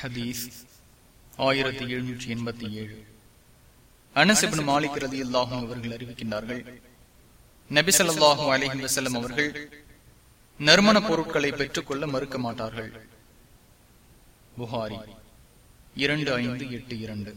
ஹதீஸ் ஆயிரத்தி எழுநூற்றி எண்பத்தி ஏழு. அனசிபின் மாலிக் ரதி அல்லாஹும் அவர்கள் அறிவிக்கின்றார்கள் நபிசல்லாஹும் அலஹி வசல்லம் அவர்கள் நறுமண பொருட்களை பெற்றுக்கொள்ள மறுக்க மாட்டார்கள். புகாரி இரண்டு ஐந்து எட்டு இரண்டு.